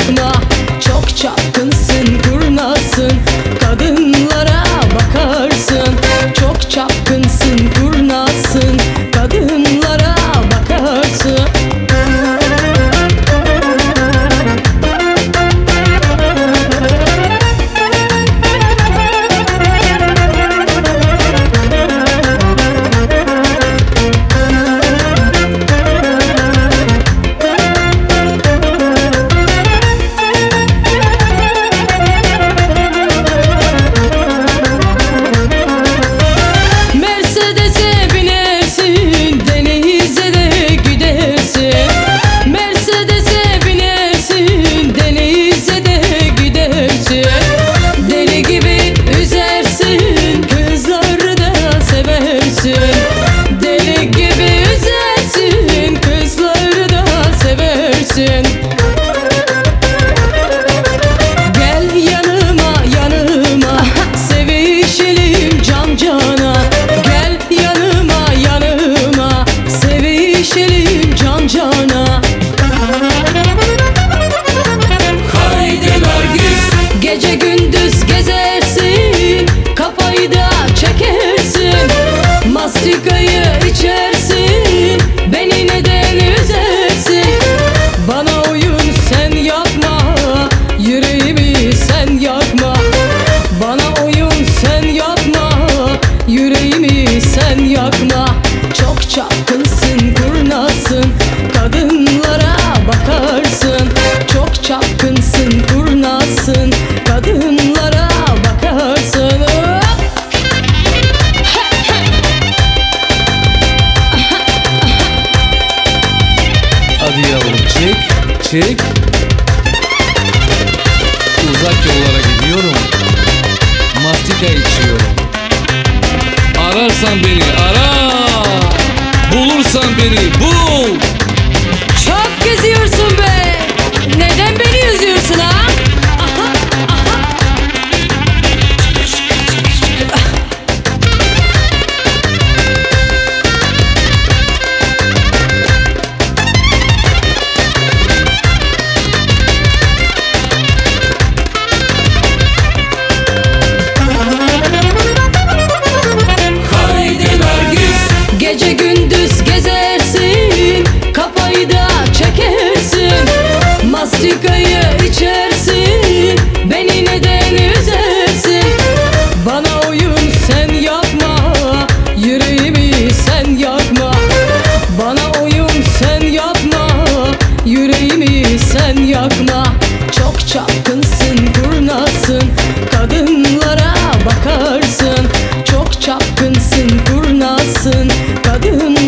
什么？sin Çık. Uzak yollara gidiyorum. Mastika içiyorum. Ararsan beni ara. Bulursan beni bul. sen yakma. Çok çapkınsın kurnasın. Kadınlara bakarsın. Çok çapkınsın kurnasın. Kadın